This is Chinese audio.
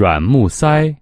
软木塞。